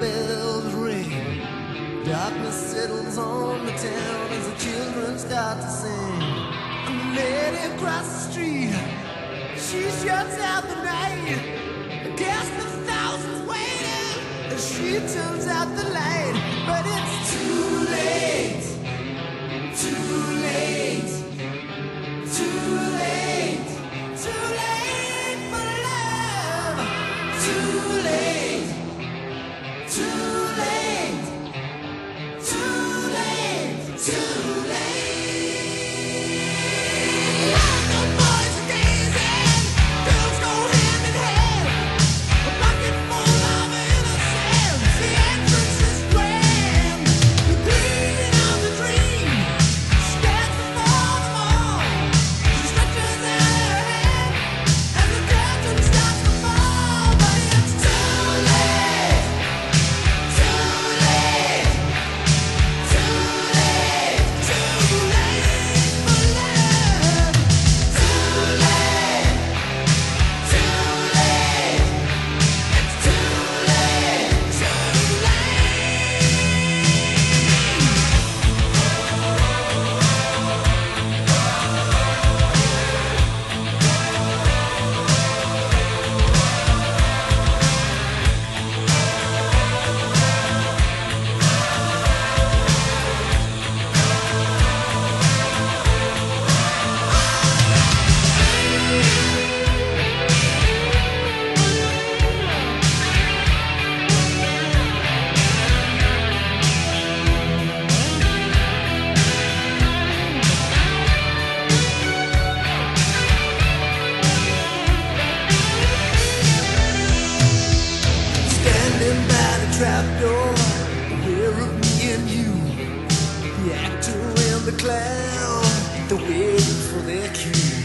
bells ring. Darkness settles on the town as the children start to sing. A lady across the street, she shuts out the night. Against the thousands waiting, and she turns out the light. to the clown, they're waiting for their cue.